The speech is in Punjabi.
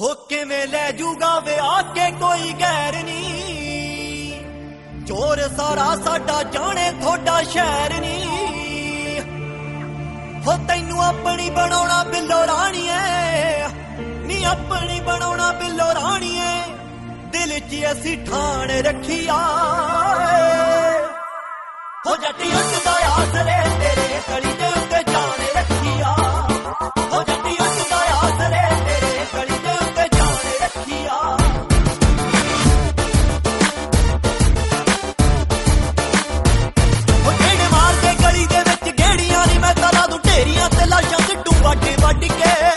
ਹੋ ਕਿਵੇਂ ਲੈ ਜੂਗਾ ਵੇ ਆ ਕੇ ਕੋਈ ਗੈਰ ਨਹੀਂ? ਚੋਰ ਸਾਰਾ ਸਾਡਾ ਜਾਣੇ ਥੋੜਾ ਸ਼ਹਿਰ ਨਹੀਂ। ਹੋ ਤੈਨੂੰ ਆਪਣੀ ਬਣਾਉਣਾ ਬਿੱਲੋ ਰਾਣੀਏ ਨੀ ਆਪਣੀ ਬਣਾਉਣਾ ਬਿੱਲੋ ਰਾਣੀਏ ਦਿਲ 'ਚ ਅਸੀਂ ਠਾਣ ਰੱਖੀਆ। ਹੋ ਜੱਟੀ ਉੱਠਦਾ ਆਸਰੇ ਤੇਰੇ ਕਲੀ வட்டி வட்டிக்கே